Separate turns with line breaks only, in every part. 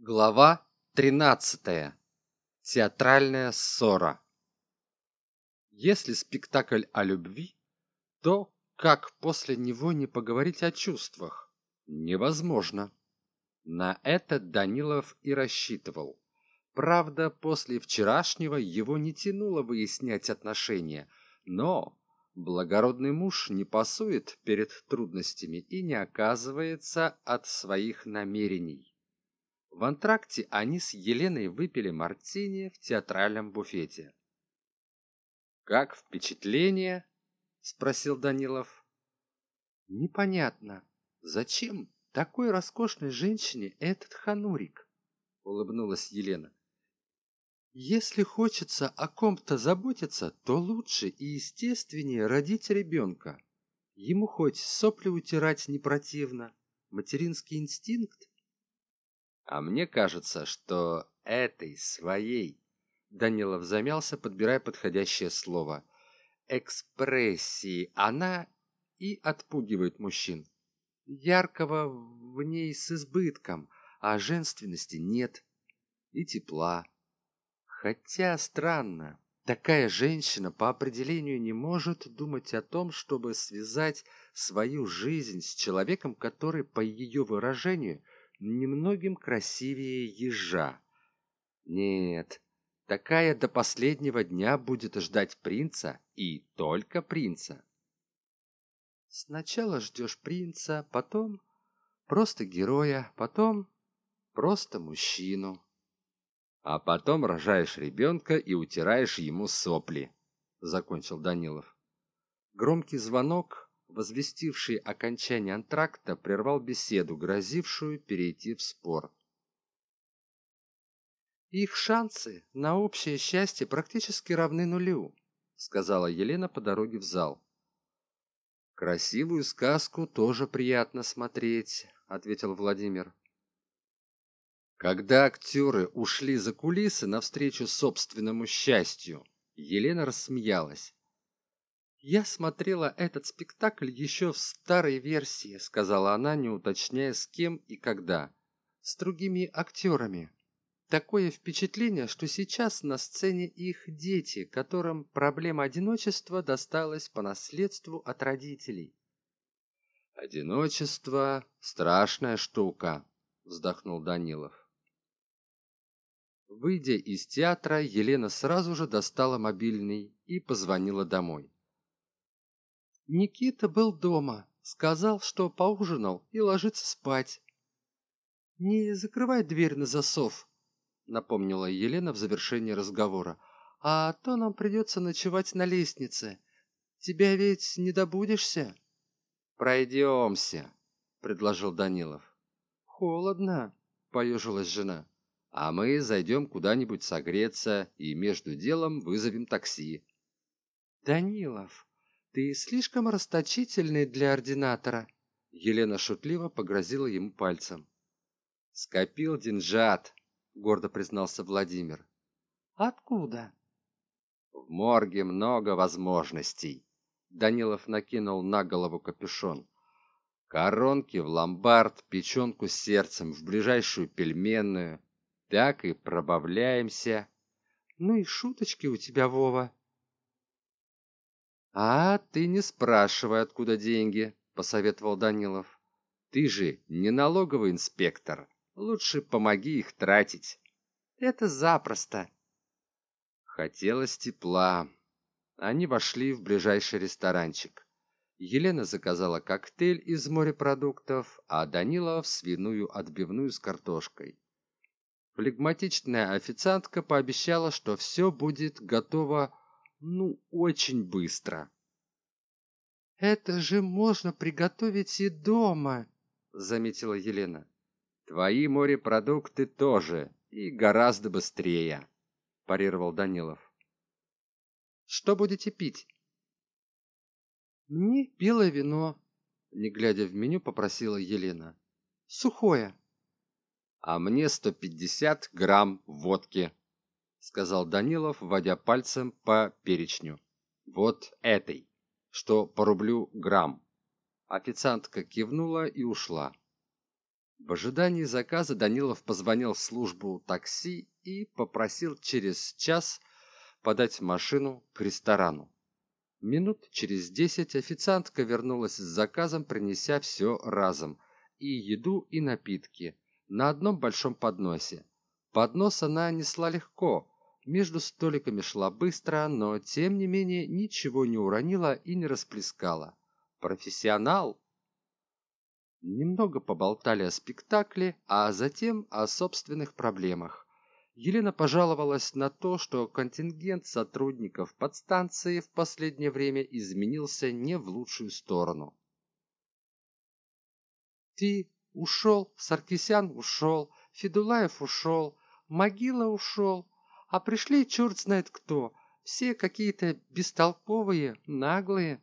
Глава 13. Театральная ссора. Если спектакль о любви, то как после него не поговорить о чувствах? Невозможно. На это Данилов и рассчитывал. Правда, после вчерашнего его не тянуло выяснять отношения, но благородный муж не пасует перед трудностями и не оказывается от своих намерений. В антракте они с Еленой выпили мартини в театральном буфете. «Как впечатление?» — спросил Данилов. «Непонятно, зачем такой роскошной женщине этот ханурик?» — улыбнулась Елена. «Если хочется о ком-то заботиться, то лучше и естественнее родить ребенка. Ему хоть сопли утирать не противно, материнский инстинкт а мне кажется что этой своей данилов замялся подбирая подходящее слово экспрессии она и отпугивает мужчин. Яркого в ней с избытком а женственности нет и тепла. Хотя странно такая женщина по определению не может думать о том чтобы связать свою жизнь с человеком который по ее выражению немногим красивее ежа. Нет, такая до последнего дня будет ждать принца и только принца. Сначала ждешь принца, потом просто героя, потом просто мужчину. А потом рожаешь ребенка и утираешь ему сопли, закончил Данилов. Громкий звонок возвестивший окончание антракта прервал беседу грозившую перейти в спор. Их шансы на общее счастье практически равны нулю сказала елена по дороге в зал. Красивую сказку тоже приятно смотреть ответил владимир. Когда актеры ушли за кулисы навстречу собственному счастью елена рассмеялась я смотрела этот спектакль еще в старой версии сказала она не уточняя с кем и когда. С другими актерами. Такое впечатление что сейчас на сцене их дети которым проблема одиночества досталась по наследству от родителей одиночество страшная штука вздохнул данилов. Выйдя из театра елена сразу же достала мобильный и позвонила домой Никита был дома, сказал, что поужинал и ложится спать. «Не закрывай дверь на засов», — напомнила Елена в завершении разговора, «а то нам придется ночевать на лестнице. Тебя ведь не добудешься?» «Пройдемся», — предложил Данилов. «Холодно», — поежилась жена. «А мы зайдем куда-нибудь согреться и между делом вызовем такси». «Данилов, ты слишком расточительный для ординатора. Елена шутливо погрозила ему пальцем. Скопил деньжат гордо признался владимир. Откуда? В морге много возможностей. Данилов накинул на голову капюшон. Коронки в ломбард печенку с сердцем в ближайшую пельменную. Так и пробавляемся. Ну и шуточки у тебя вова а ты не спрашивай откуда деньги посоветовал данилов. Ты же не налоговый инспектор. Лучше помоги их тратить это запросто хотелось тепла. Они вошли в ближайший ресторанчик. Елена заказала коктейль из морепродуктов а данилов свиную отбивную с картошкой. Флегматичная официантка пообещала что все будет готово ну очень быстро. Это же можно приготовить и дома заметила елена. Твои морепродукты тоже и гораздо быстрее парировал данилов. Что будете пить? Мне белое вино не глядя в меню попросила елена. Сухое. А мне сто пятьдесят грамм водки сказал данилов вводя пальцем по перечню вот этой что по рублю грамм официантка кивнула и ушла В ожидании заказа Данилов позвонил в службу такси и попросил через час подать машину к ресторану. Минут через десять официантка вернулась с заказом, принеся все разом. И еду, и напитки. На одном большом подносе. Поднос она несла легко. Между столиками шла быстро, но тем не менее ничего не уронила и не расплескала. Профессионал! Немного поболтали о спектакле, а затем о собственных проблемах. Елена пожаловалась на то, что контингент сотрудников подстанции в последнее время изменился не в лучшую сторону. «Ты ушел, Саркисян ушел, Федулаев ушел, Могила ушел, а пришли черт знает кто, все какие-то бестолковые, наглые,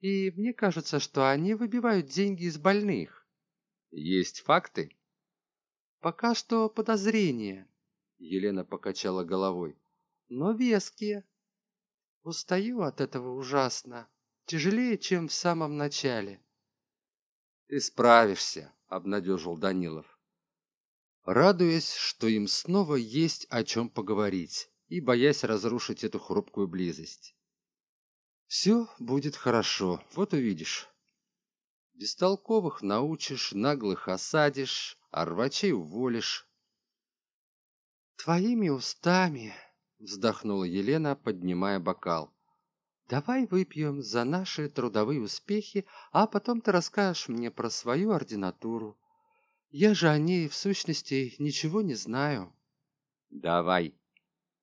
и мне кажется, что они выбивают деньги из больных». «Есть факты?» «Пока что подозрения». Елена покачала головой. Но веские. Устаю от этого ужасно. Тяжелее, чем в самом начале. Ты справишься, обнадежил Данилов. Радуясь, что им снова есть о чем поговорить и боясь разрушить эту хрупкую близость. Все будет хорошо, вот увидишь. Бестолковых научишь, наглых осадишь, а рвачей уволишь, твоими устами вздохнула елена поднимая бокал давай выпьем за наши трудовые успехи а потом ты расскажешь мне про свою ординатуру я же о ней в сущности ничего не знаю. Давай.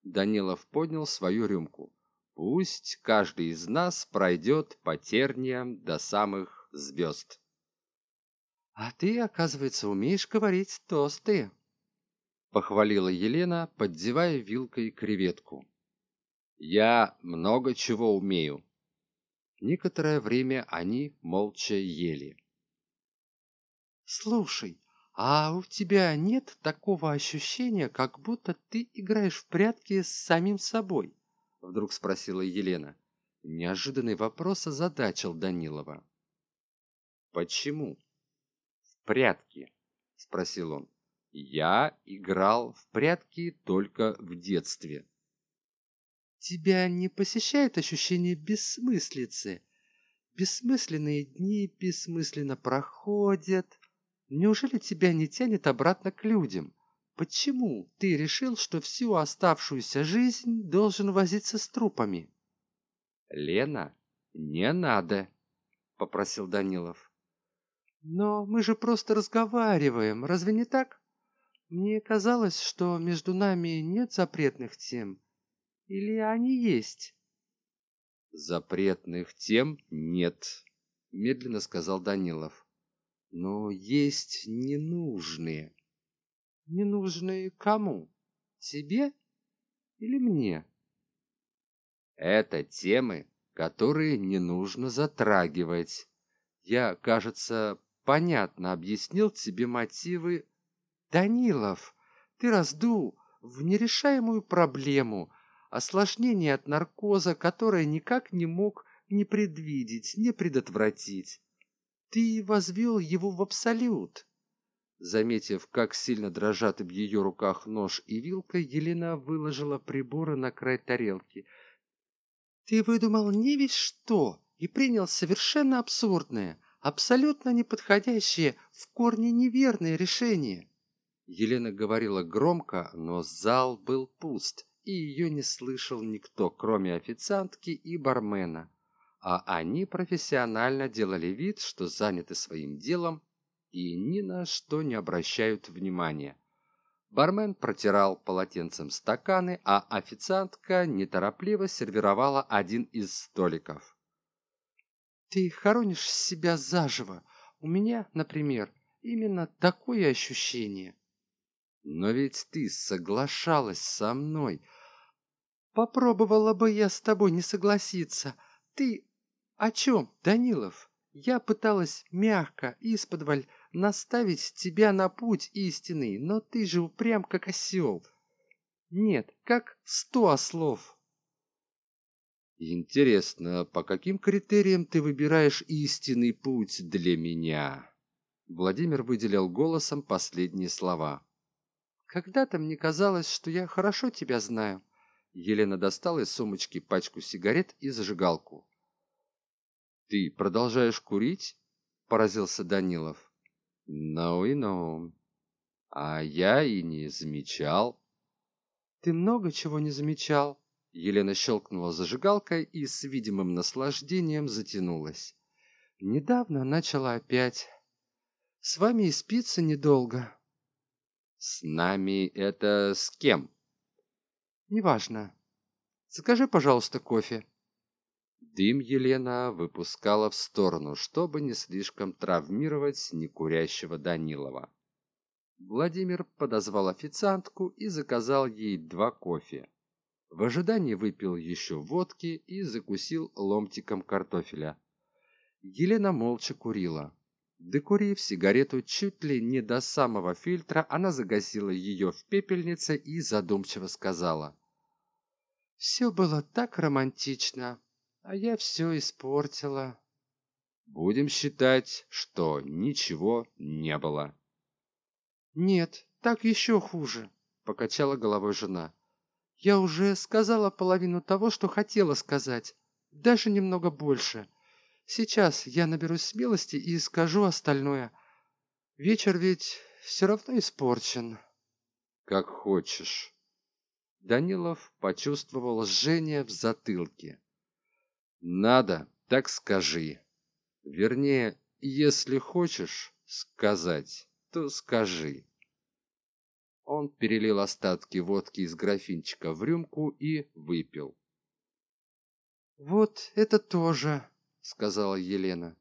Данилов поднял свою рюмку. Пусть каждый из нас пройдет по терниям до самых звезд. А ты оказывается умеешь говорить тосты. Похвалила елена поддевая вилкой креветку. Я много чего умею. Некоторое время они молча ели. Слушай а у тебя нет такого ощущения как будто ты играешь в прятки с самим собой вдруг спросила елена неожиданный вопрос озадачил данилова почему в прятки спросил он я играл в прятки только в детстве. Тебя не посещает ощущение бессмыслицы? Бессмысленные дни бессмысленно проходят. Неужели тебя не тянет обратно к людям? Почему ты решил, что всю оставшуюся жизнь должен возиться с трупами? Лена, не надо, попросил Данилов. Но мы же просто разговариваем, разве не так? Мне казалось, что между нами нет запретных тем. Или они есть? Запретных тем нет, медленно сказал Данилов. Но есть ненужные. Ненужные кому? Тебе или мне? Это темы, которые не нужно затрагивать. Я, кажется, понятно объяснил тебе мотивы данилов ты раздул в нерешаемую проблему осложнение от наркоза которое никак не мог не предвидеть не предотвратить ты возвел его в абсолют. Заметив как сильно дрожат в ее руках нож и вилка елена выложила приборы на край тарелки. Ты выдумал не весь что и принял совершенно абсурдное абсолютно неподходящее в корне неверное решение елена говорила громко но зал был пуст и ее не слышал никто кроме официантки и бармена а они профессионально делали вид что заняты своим делом и ни на что не обращают внимания. Бармен протирал полотенцем стаканы а официантка неторопливо сервировала один из столиков. Ты хоронишь себя заживо. У меня например именно такое ощущение но ведь ты соглашалась со мной попробовала бы я с тобой не согласиться. Ты о чем данилов я пыталась мягко исподволь наставить тебя на путь истинный но ты же упрям как осел нет как сто ослов интересно по каким критериям ты выбираешь истинный путь для меня Владимир выделил голосом последние слова.
«Когда-то мне казалось, что я хорошо тебя знаю».
Елена достала из сумочки пачку сигарет и зажигалку. «Ты продолжаешь курить?» – поразился Данилов. «Ну и ну. А я и не замечал».
«Ты много чего не замечал?»
Елена щелкнула зажигалкой и с видимым наслаждением затянулась.
«Недавно начала опять. С вами и спится недолго».
«С нами это с кем?»
«Неважно. Закажи, пожалуйста, кофе».
Дым Елена выпускала в сторону, чтобы не слишком травмировать некурящего Данилова. Владимир подозвал официантку и заказал ей два кофе. В ожидании выпил еще водки и закусил ломтиком картофеля. Елена молча курила. Докурив сигарету чуть ли не до самого фильтра, она загасила ее в пепельнице и задумчиво сказала.
«Все было так романтично, а я все испортила».
«Будем считать, что ничего не было».
«Нет, так еще хуже», — покачала головой жена. Я уже сказала половину того, что хотела сказать. Даже немного больше. Сейчас я наберусь смелости и скажу остальное. Вечер ведь все равно испорчен.
Как хочешь. Данилов почувствовал жжение в затылке. Надо, так скажи. Вернее, если хочешь сказать, то скажи. Он перелил остатки водки из графинчика в рюмку и выпил.
«Вот это тоже», — сказала Елена.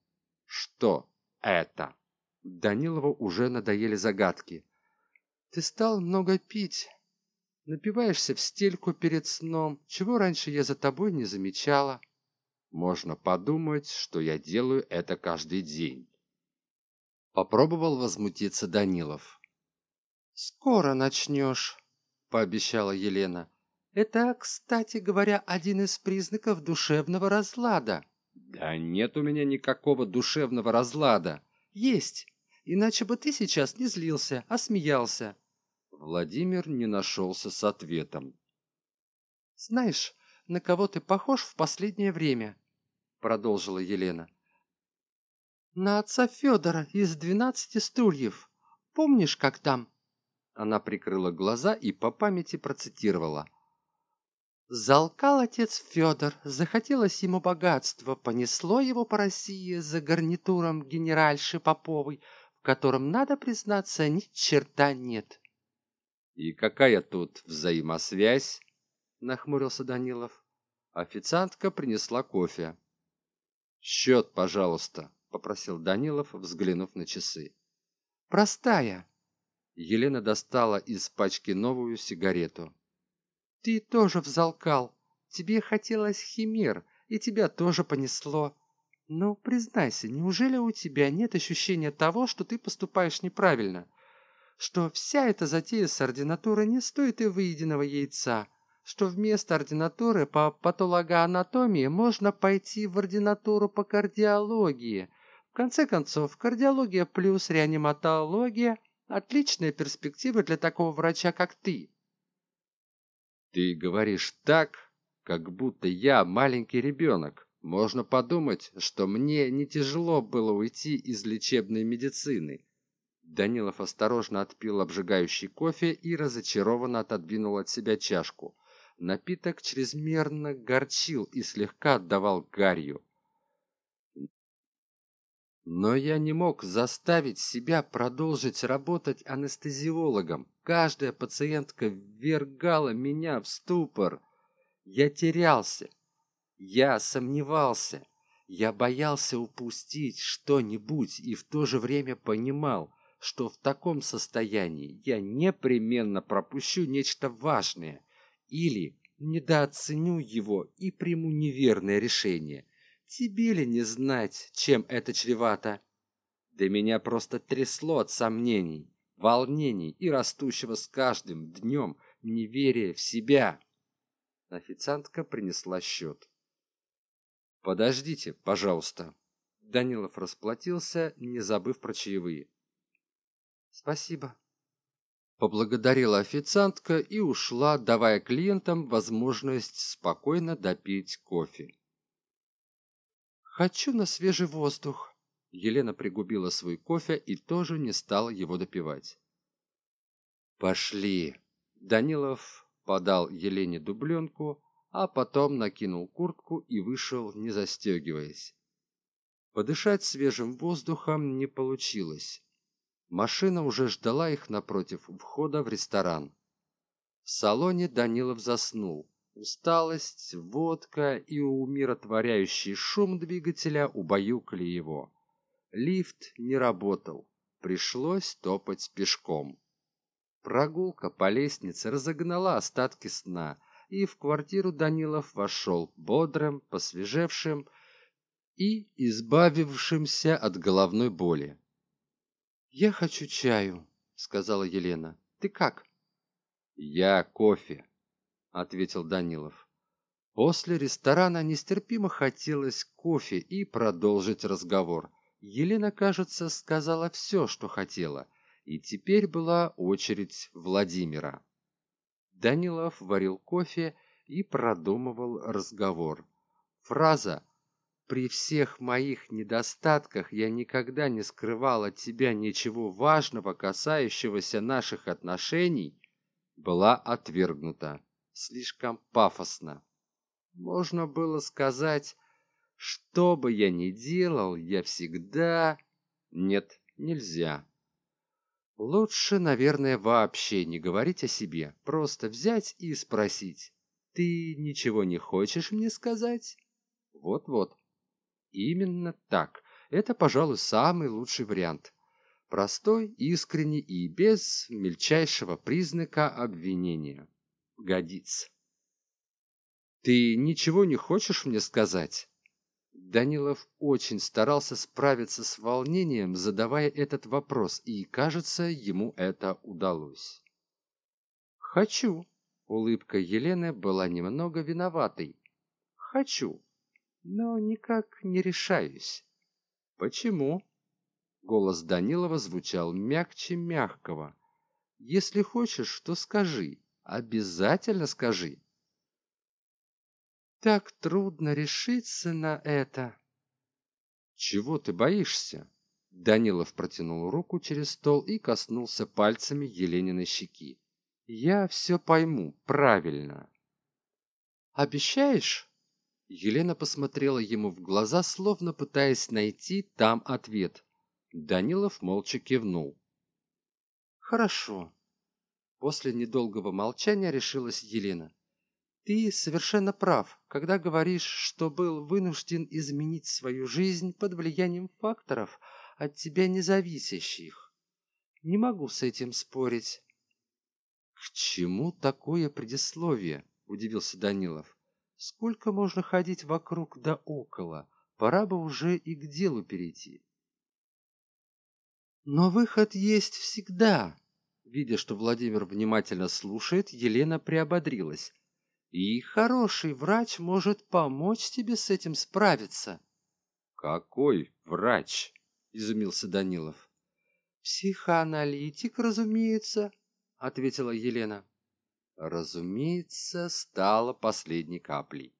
«Что это?» Данилову уже надоели загадки.
«Ты стал много пить. Напиваешься в стельку перед сном, чего раньше я за тобой не замечала».
«Можно подумать, что я делаю это каждый день». Попробовал возмутиться Данилов.
«Скоро начнешь», — пообещала Елена. «Это, кстати говоря, один из признаков душевного разлада».
«Да нет у меня никакого душевного разлада».
«Есть, иначе бы ты сейчас не злился, а смеялся».
Владимир не нашелся с ответом.
«Знаешь, на кого ты похож в последнее время?» — продолжила Елена. «На отца Федора из «Двенадцати стульев». Помнишь, как там?»
Она прикрыла глаза и по памяти процитировала.
Залкал отец Федор, захотелось ему богатства, понесло его по России за гарнитуром генеральши Поповой, в котором, надо признаться, ни черта нет.
«И какая тут взаимосвязь?» — нахмурился Данилов. Официантка принесла кофе. «Счет, пожалуйста», — попросил Данилов, взглянув на часы.
«Простая»,
Елена достала из пачки новую сигарету.
«Ты тоже взалкал. Тебе хотелось химер, и тебя тоже понесло. Но признайся, неужели у тебя нет ощущения того, что ты поступаешь неправильно? Что вся эта затея с ординатурой не стоит и выеденного яйца?» Что вместо ординатуры по патологоанатомии можно пойти в ординатуру по кардиологии. В конце концов, кардиология плюс реаниматология Отличная перспектива для такого врача, как ты.
Ты говоришь так, как будто я маленький ребенок. Можно подумать, что мне не тяжело было уйти из лечебной медицины. Данилов осторожно отпил обжигающий кофе и разочарованно отодвинул от себя чашку. Напиток чрезмерно горчил и слегка отдавал гарью. Но я не мог заставить себя продолжить работать анестезиологом. Каждая пациентка ввергала меня в ступор. Я терялся. Я сомневался. Я боялся упустить что-нибудь и в то же время понимал, что в таком состоянии я непременно пропущу нечто важное или недооценю его и приму неверное решение – Тебе ли не знать, чем это чревато? Да меня просто трясло от сомнений, волнений и растущего с каждым днем неверия в себя. Официантка принесла счет. «Подождите, пожалуйста». Данилов расплатился, не забыв про чаевые.
спасибо
поблагодарила официантка и ушла давая клиентам возможность спокойно допить кофе.
Хочу на свежий воздух
елена пригубила свой кофе и тоже не стала его допивать. Пошли данилов подал елене дубленку а потом накинул куртку и вышел не застегиваясь. Подышать свежим воздухом не получилось машина уже ждала их напротив входа в ресторан. В салоне данилов заснул. Усталость водка и умиротворяющий шум двигателя убаюкали его. Лифт не работал. Пришлось топать пешком. Прогулка по лестнице разогнала остатки сна и в квартиру данилов вошел бодрым посвежевшим и избавившимся от головной боли
я хочу чаю сказала елена. Ты как?
Я кофе ответил данилов. После ресторана нестерпимо хотелось кофе и продолжить разговор. Елена кажется сказала все что хотела. И теперь была очередь владимира. Данилов варил кофе и продумывал разговор. Фраза при всех моих недостатках я никогда не скрывал от тебя ничего важного касающегося наших отношений была отвергнута слишком пафосно можно было сказать что бы я ни делал я всегда нет нельзя Лучше, наверное, вообще не говорить о себе, просто взять и спросить. Ты ничего не хочешь мне сказать? Вот-вот. Именно так. Это, пожалуй, самый лучший вариант. Простой, искренний и без мельчайшего признака обвинения. Годится. Ты ничего не хочешь мне сказать? Данилов очень старался справиться с волнением, задавая этот вопрос, и, кажется, ему это удалось. «Хочу». Улыбка Елены была немного виноватой. «Хочу, но никак не решаюсь». «Почему?» Голос Данилова звучал мягче мягкого. «Если хочешь, то скажи. Обязательно скажи так трудно решиться на это чего ты боишься данилов протянул руку через стол и коснулся пальцами елениной щеки я все пойму правильно обещаешь елена посмотрела ему в глаза словно пытаясь найти там ответ. Данилов молча кивнул. Хорошо после недолгого молчания решилась елена. Ты совершенно прав когда говоришь что был вынужден изменить свою жизнь под влиянием факторов от тебя независящих. Не могу с этим спорить к чему такое предисловие удивился данилов сколько можно ходить вокруг да около? Пора бы уже и к делу перейти. Но выход есть всегда. Видя что владимир внимательно слушает елена приободрилась. И хороший врач может помочь тебе с этим справиться. Какой врач? Изумился данилов. Психоаналитик разумеется ответила елена разумеется стала последней каплей.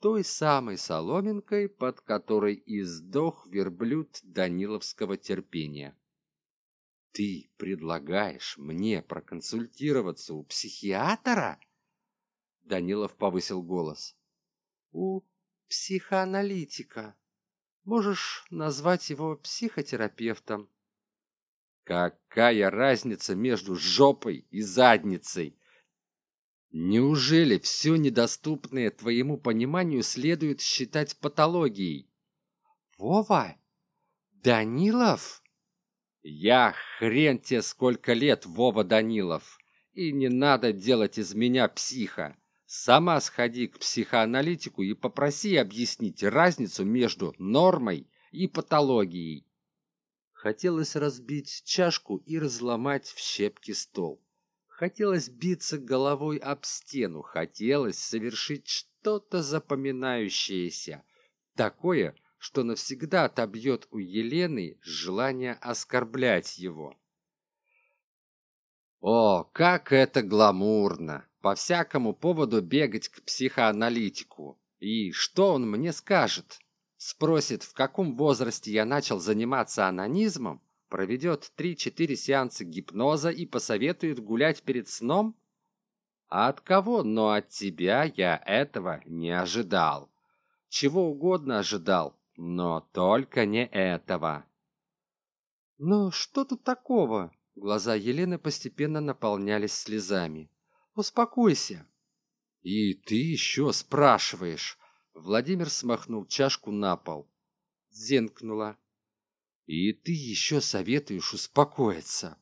Той самой соломинкой под которой издох верблюд даниловского терпения. Ты предлагаешь мне проконсультироваться у психиатра? Данилов повысил голос. У психоаналитика. Можешь назвать его психотерапевтом какая разница между жопой и задницей неужели все недоступное твоему пониманию следует считать патологией вова данилов я хрен тебе сколько лет вова данилов и не надо делать из меня психа Сама сходи к психоаналитику и попроси объяснить разницу между нормой и патологией. Хотелось разбить чашку и разломать в щепки стол. Хотелось биться головой об стену, хотелось совершить что-то запоминающееся, такое, что навсегда отобьет у Елены желание оскорблять его. О, как это гламурно! По всякому поводу бегать к психоаналитику. И что он мне скажет? Спросит, в каком возрасте я начал заниматься анонизмом, проведет 3-4 сеанса гипноза и посоветует гулять перед сном? А от кого, но от тебя я этого не ожидал. Чего угодно ожидал, но только не этого.
«Ну, что тут такого?» Глаза Елены постепенно наполнялись слезами. «Успокойся!»
«И ты еще спрашиваешь?» Владимир смахнул чашку на пол.
Зенкнула.
«И ты еще советуешь успокоиться?»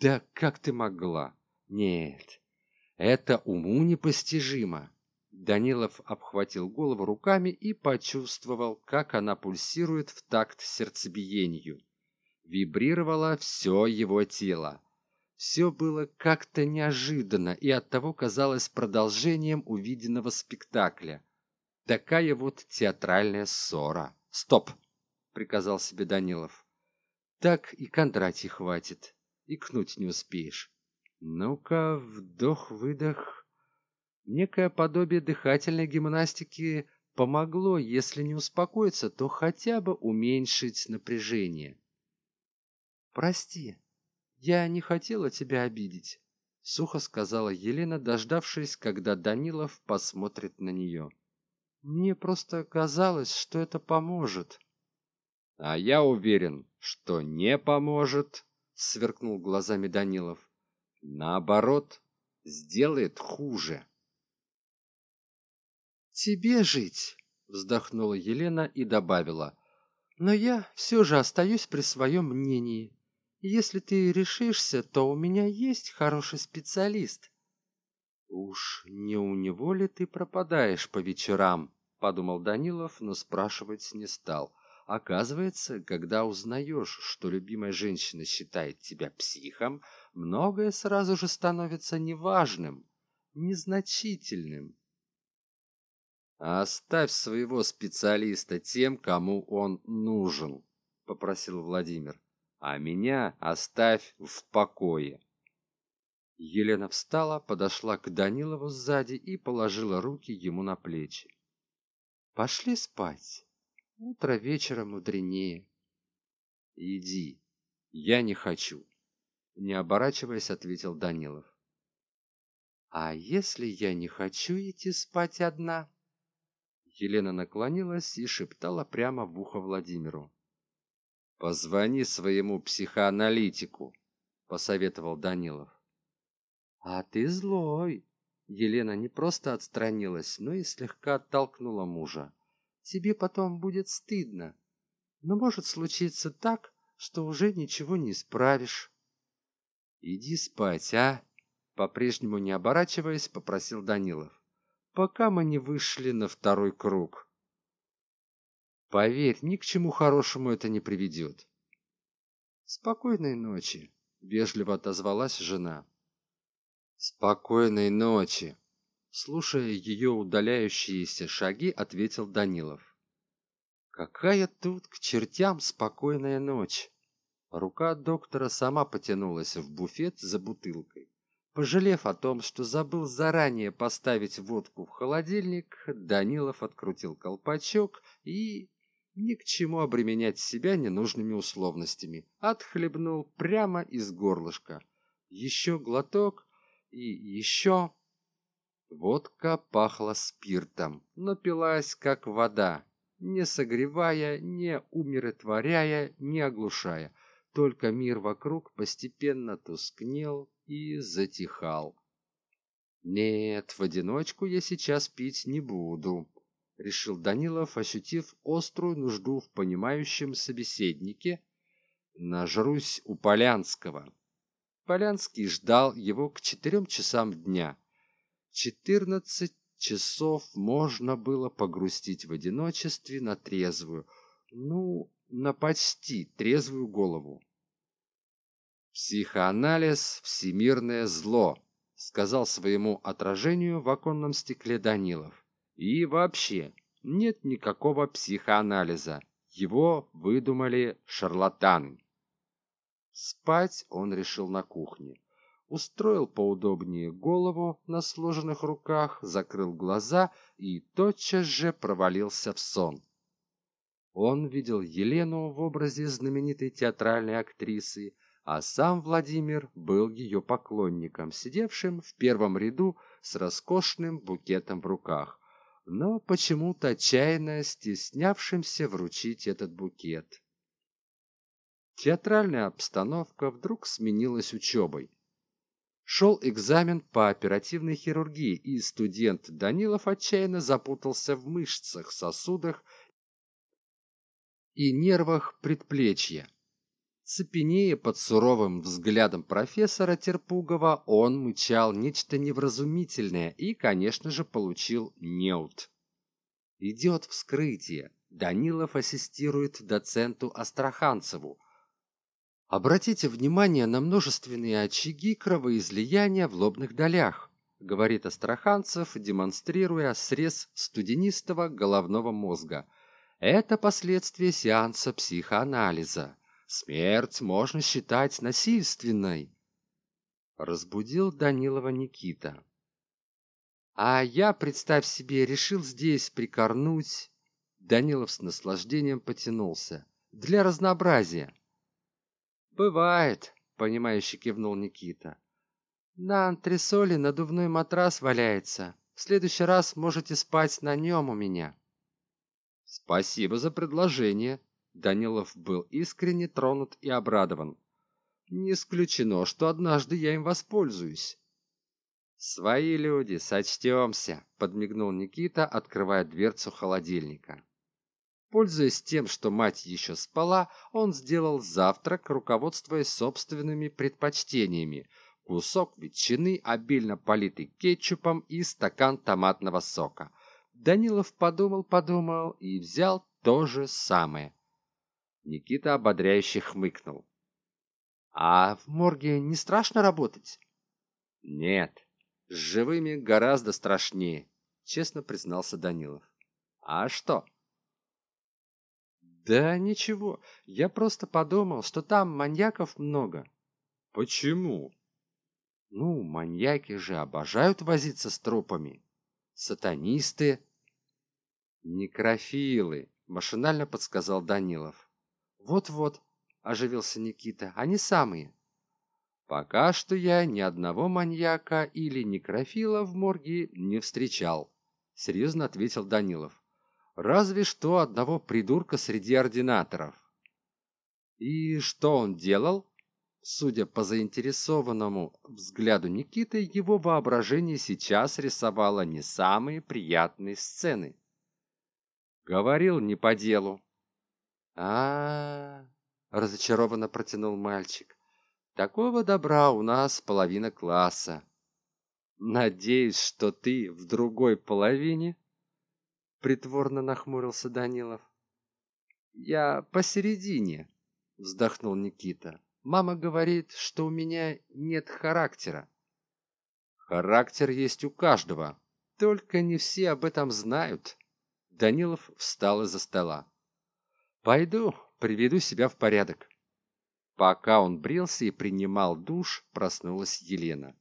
«Да как ты могла?» «Нет, это уму непостижимо!» Данилов обхватил голову руками и почувствовал, как она пульсирует в такт сердцебиению вибрировало все его тело. Все было как-то неожиданно и оттого казалось продолжением увиденного спектакля. Такая вот театральная ссора. «Стоп!» — приказал себе Данилов. «Так и Кондратий хватит. Икнуть не успеешь. Ну-ка, вдох-выдох. Некое подобие дыхательной гимнастики помогло, если не успокоиться, то хотя бы уменьшить напряжение.
«Прости, я не хотела тебя обидеть», — сухо сказала Елена, дождавшись, когда Данилов посмотрит на нее. «Мне просто казалось, что это поможет».
«А я уверен, что не поможет», — сверкнул глазами Данилов. «Наоборот, сделает хуже».
«Тебе жить», — вздохнула Елена и добавила. «Но я все же остаюсь при своем мнении. Если ты решишься, то у меня есть хороший специалист.
Уж не у него ли ты пропадаешь по вечерам? Подумал Данилов, но спрашивать не стал. Оказывается, когда узнаешь, что любимая женщина считает тебя психом, многое сразу же становится неважным, незначительным. «Оставь своего специалиста тем, кому он нужен», — попросил Владимир а меня оставь в покое елена встала подошла к данилову сзади и положила руки ему на плечи.
Пошли спать утро вечера мудренее.
Иди я не хочу не оборачиваясь ответил данилов.
А если я не хочу идти спать одна?
Елена наклонилась и шептала прямо в ухо владимиру. Позвони своему психоаналитику посоветовал данилов.
А ты злой. Елена не просто отстранилась но и слегка оттолкнула мужа тебе потом будет стыдно но может случиться так что уже ничего не исправишь
иди спать а по-прежнему не оборачиваясь попросил данилов пока мы не вышли на второй круг Поверь, ни к чему хорошему это не приведет.
Спокойной ночи, вежливо отозвалась жена.
Спокойной ночи. Слушая ее удаляющиеся шаги, ответил Данилов. Какая тут к чертям спокойная ночь. Рука доктора сама потянулась в буфет за бутылкой. Пожалев о том, что забыл заранее поставить водку в холодильник, Данилов открутил колпачок и ни к чему обременять себя ненужными условностями. Отхлебнул прямо из горлышка. Еще глоток и еще... Водка пахла спиртом, но пилась как вода, не согревая, не умиротворяя, не оглушая. Только мир вокруг постепенно тускнел и затихал. Нет, в одиночку я сейчас пить не буду решил Данилов, ощутив острую нужду в понимающем собеседнике. Нажрусь у Полянского. Полянский ждал его к четырем часам дня. Четырнадцать часов можно было погрустить в одиночестве на трезвую, ну, на почти трезвую голову. «Психоанализ — всемирное зло», — сказал своему отражению в оконном стекле Данилов. И вообще, нет никакого психоанализа. Его выдумали шарлатаны. Спать он решил на кухне. Устроил поудобнее голову на сложенных руках, закрыл глаза и тотчас же провалился в сон. Он видел Елену в образе знаменитой театральной актрисы, а сам Владимир был ее поклонником, сидевшим в первом ряду с роскошным букетом в руках, но почему-то отчаянно стеснявшимся вручить этот букет. Театральная обстановка вдруг сменилась учебой шел экзамен по оперативной хирургии и студент данилов отчаянно запутался в мышцах сосудах и нервах предплечья. Цепенея под суровым взглядом профессора терпугова он мычал нечто невразумительное и конечно же получил неут идет вскрытие. Данилов ассистирует доценту астраханцеву Обратите внимание на множественные очаги кровоизлияния в лобных долях, говорит Астраханцев, демонстрируя срез студенистого головного мозга. Это последствия сеанса психоанализа. Смерть можно считать насильственной. Разбудил Данилова Никита. А я, представь себе, решил здесь прикорнуть. Данилов с наслаждением потянулся. Для разнообразия бывает понимающе кивнул никита. На антресоли надувной матрас валяется. В следующий раз можете спать на нем у меня спасибо за предложение данилов был искренне тронут и обрадован. Не исключено что однажды я им воспользуюсь свои люди сочтемся подмигнул никита открывая дверцу холодильника Пользуясь тем, что мать еще спала, он сделал завтрак, руководствуясь собственными предпочтениями. Кусок ветчины, обильно политый кетчупом и стакан томатного сока. Данилов подумал-подумал и взял то же самое. Никита ободряюще хмыкнул. «А в морге не страшно работать?» «Нет, с живыми гораздо страшнее», — честно признался Данилов. «А что?» Да ничего я просто подумал что там маньяков много. Почему? Ну маньяки же обожают возиться с трупами. Сатанисты. Некрофилы машинально подсказал данилов. Вот вот оживился никита они самые. Пока что я ни одного маньяка или некрофила в морге не встречал серьезно ответил данилов разве что одного придурка среди ординаторов. И что он делал? Судя по заинтересованному взгляду Никиты, его воображение сейчас рисовало не самые приятные сцены. Говорил не по делу. а, -а, -а разочарованно протянул мальчик. «Такого добра у нас половина класса. Надеюсь, что ты в другой половине притворно нахмурился данилов. Я посередине вздохнул никита. Мама говорит что у меня нет характера характер есть у каждого. Только не все об этом знают данилов встал из-за стола. Пойду приведу себя в порядок пока он брился и принимал душ проснулась елена.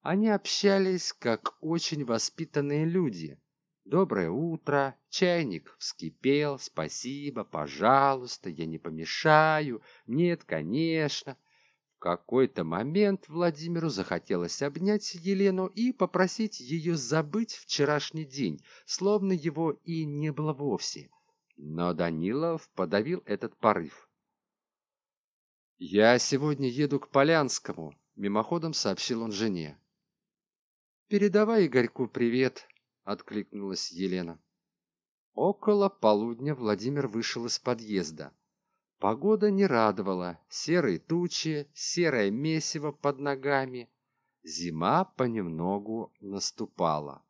Они общались как очень воспитанные люди доброе утро. Чайник вскипел. Спасибо. Пожалуйста. Я не помешаю. Нет конечно. В какой-то момент владимиру захотелось обнять елену и попросить ее забыть вчерашний день словно его и не было вовсе. Но данилов подавил этот порыв. Я сегодня еду к полянскому мимоходом сообщил он жене. Передавай игорьку привет откликнулась елена. Около полудня владимир вышел из подъезда. Погода не радовала. Серые тучи серое месиво под ногами. Зима понемногу наступала.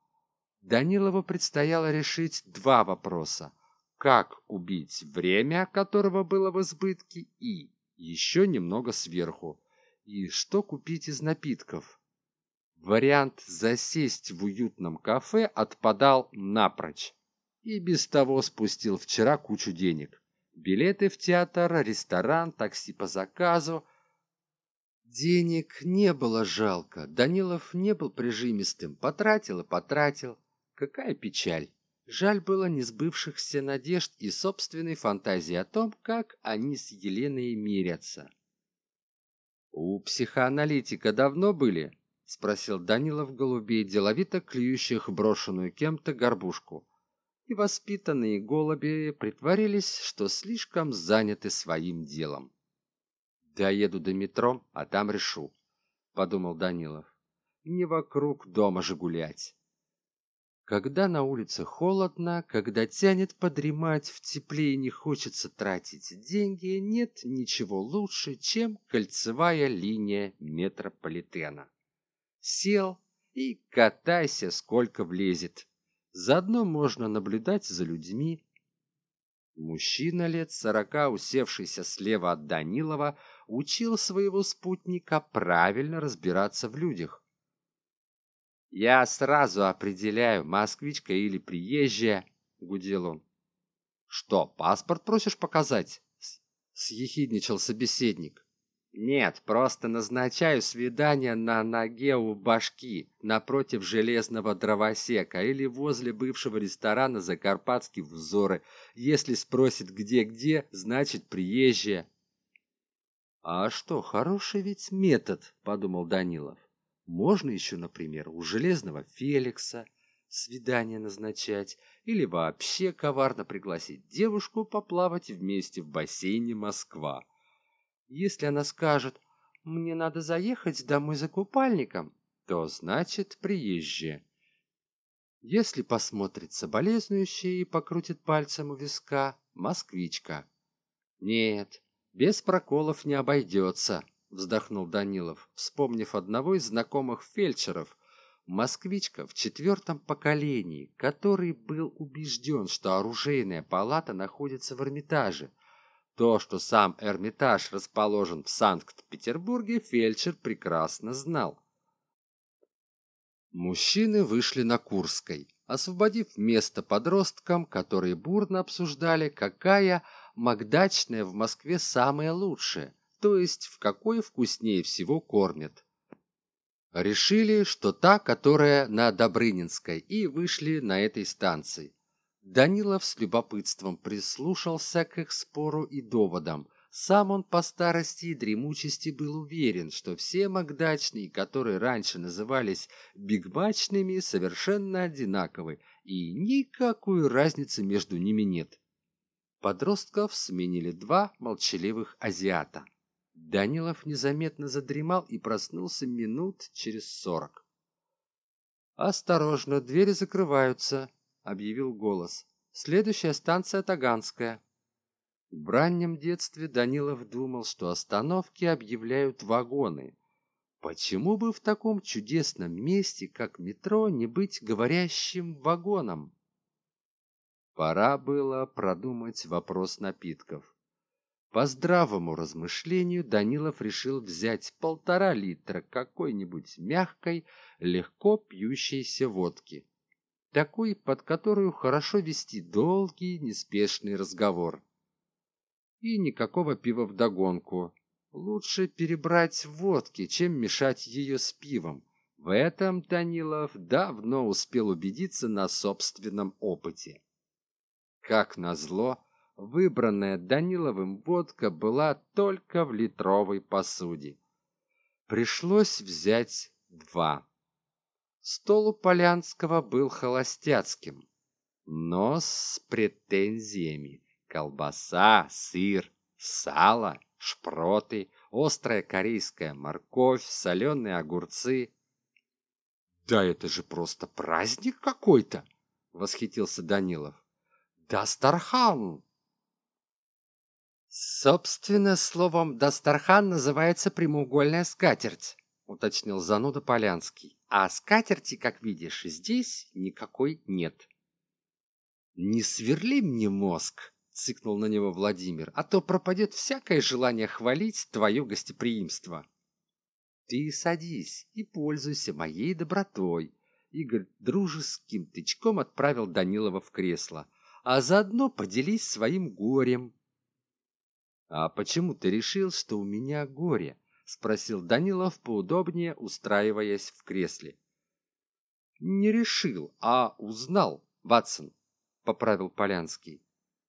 Данилову предстояло решить два вопроса. Как убить время которого было в избытке и еще немного сверху. И что купить из напитков Вариант засесть в уютном кафе отпадал напрочь. И без того спустил вчера кучу денег. Билеты в театр, ресторан, такси по заказу. денег не было жалко данилов не был прижимистым потратил и потратил какая печаль жаль было не сбывшихся надежд и собственной фантазии о том как они с еленой мирятся у психоаналитика давно были спросил данилов голубей деловито клюющих брошенную кем-то горбушку. И воспитанные голуби притворились что слишком заняты своим делом доеду до метро а там решу подумал данилов не вокруг дома же гулять. Когда на улице холодно когда тянет подремать в тепле и не хочется тратить деньги нет ничего лучше чем кольцевая линия метрополитена сел и катайся сколько влезет заодно можно наблюдать за людьми мужчина лет сорока усевшийся слева от данилова учил своего спутника правильно разбираться в людях. «Я сразу определяю, москвичка или приезжая», — гудел он. «Что, паспорт просишь показать?» — съехидничал собеседник. «Нет, просто назначаю свидание на ноге у башки, напротив железного дровосека или возле бывшего ресторана «Закарпатские взоры». Если спросит где-где, значит приезжая. А что хороший ведь метод подумал данилов. Можно еще например у железного феликса свидание назначать или вообще коварно пригласить девушку поплавать вместе в бассейне москва если она скажет мне надо заехать домой за купальником то значит приезжая. Если посмотрит соболезнующая и покрутит пальцем у виска москвичка. Нет без проколов не обойдется вздохнул данилов вспомнив одного из знакомых фельдшеров. Москвичка в четвертом поколении который был убежден что оружейная палата находится в эрмитаже то что сам эрмитаж расположен в санкт петербурге фельдшер прекрасно знал мужчины вышли на курской освободив место подросткам которые бурно обсуждали какая Магдачная в Москве самая лучшая, то есть в какой вкуснее всего кормят. Решили, что та, которая на Добрынинской, и вышли на этой станции. Данилов с любопытством прислушался к их спору и доводам. Сам он по старости и дремучести был уверен, что все магдачные, которые раньше назывались бигмачными, совершенно одинаковы, и никакой разницы между ними нет. Подростков сменили два молчаливых азиата. Данилов незаметно задремал и проснулся минут через сорок. Осторожно двери закрываются объявил голос следующая станция таганская в раннем детстве данилов думал что остановки объявляют вагоны почему бы в таком чудесном месте как метро не быть говорящим вагоном Пора было продумать вопрос напитков. По здравому размышлению Данилов решил взять полтора литра какой-нибудь мягкой, легко пьющейся водки. Такой, под которую хорошо вести долгий, неспешный разговор. И никакого пива вдогонку. Лучше перебрать водки, чем мешать ее с пивом. В этом Данилов давно успел убедиться на собственном опыте. Как назло, выбранная Даниловым водка была только в литровой посуде. Пришлось взять два. Стол у Полянского был холостяцким, но с претензиями. Колбаса, сыр, сало, шпроты, острая корейская морковь, соленые огурцы. «Да это же просто праздник какой-то!» — восхитился Данилов. Дастархан. Собственно, словом Дастархан называется прямоугольная скатерть, уточнил зануда Полянский. А скатерти, как видишь, здесь никакой нет. Не сверли мне мозг, цикнул на него Владимир, а то пропадет всякое желание хвалить твое гостеприимство. Ты садись и пользуйся моей добротой. Игорь дружеским тычком отправил Данилова в кресло а заодно поделись своим горем. А почему ты решил, что у меня горе? Спросил данилов поудобнее устраиваясь в кресле не решил а узнал ватсон поправил полянский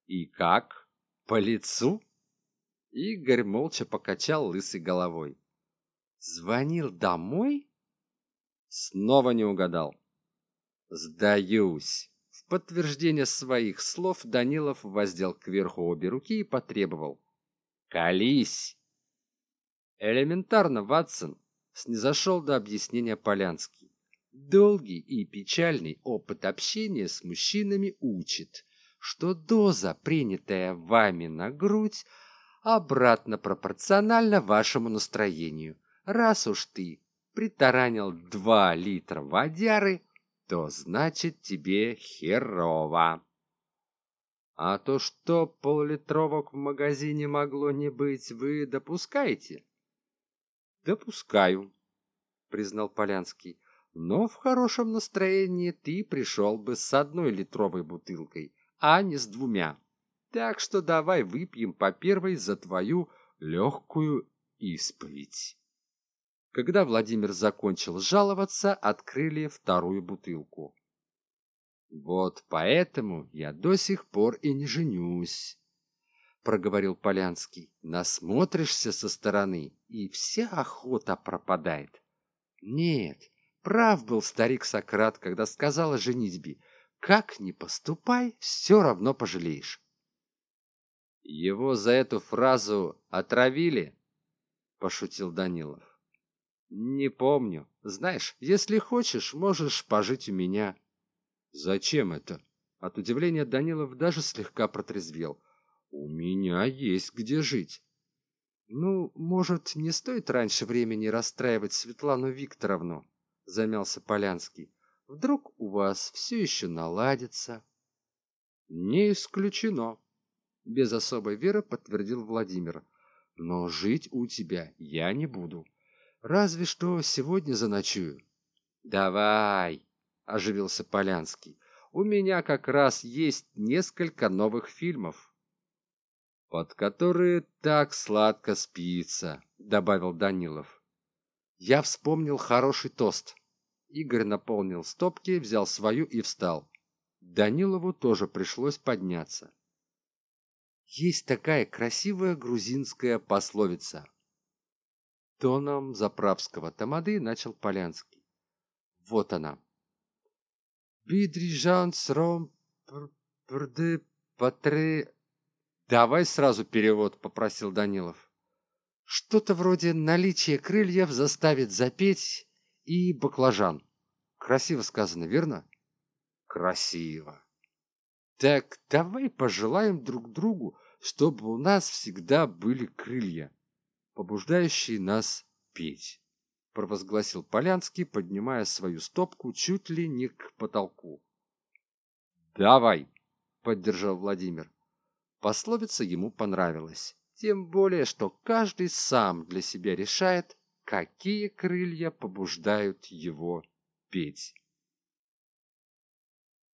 и как? По лицу? Игорь молча покачал лысой головой звонил домой? Снова не угадал сдаюсь. В подтверждение своих слов данилов воздел кверху обе руки и потребовал колись элементарно ватсон. Снизошел до объяснения полянский. Долгий и печальный опыт общения с мужчинами учит что доза принятая вами на грудь обратно пропорциональна вашему настроению. Раз уж ты притаранил два литра водяры то значит тебе херово. А то что поллитровок в магазине могло не быть вы допускаете допускаю признал полянский. Но в хорошем настроении ты пришел бы с одной литровой бутылкой а не с двумя. Так что давай выпьем по первой за твою легкую исповедь. Когда владимир закончил жаловаться открыли вторую бутылку вот поэтому я до сих пор и не женюсь проговорил полянский насмотришься со стороны и вся охота пропадает. Нет прав был старик сократ когда сказал о женитьбе. Как ни поступай все равно пожалеешь. Его за эту фразу отравили пошутил данилов не помню. Знаешь если хочешь можешь пожить у меня зачем это? От удивления данилов даже слегка протрезвел у меня есть где жить ну может не стоит раньше времени расстраивать светлану викторовну замялся полянский. Вдруг у вас все еще наладится? Не исключено без особой веры подтвердил владимир. Но жить у тебя я не буду. Разве что сегодня заночую давай оживился полянский. У меня как раз есть несколько новых фильмов под которые так сладко спится добавил данилов. Я вспомнил хороший тост. Игорь наполнил стопки взял свою и встал. Данилову тоже пришлось подняться. Есть такая красивая грузинская пословица тоном заправского тамады начал полянский. Вот она. Бидрижан сром прды патре давай сразу перевод попросил данилов. Что-то вроде наличие крыльев заставит запеть и баклажан. Красиво сказано верно? Красиво. Так давай пожелаем друг другу чтобы у нас всегда были крылья побуждающий нас петь провозгласил полянский поднимая свою стопку чуть ли не к потолку давай поддержал владимир пословица ему понравилась. Тем более что каждый сам для себя решает какие крылья побуждают его петь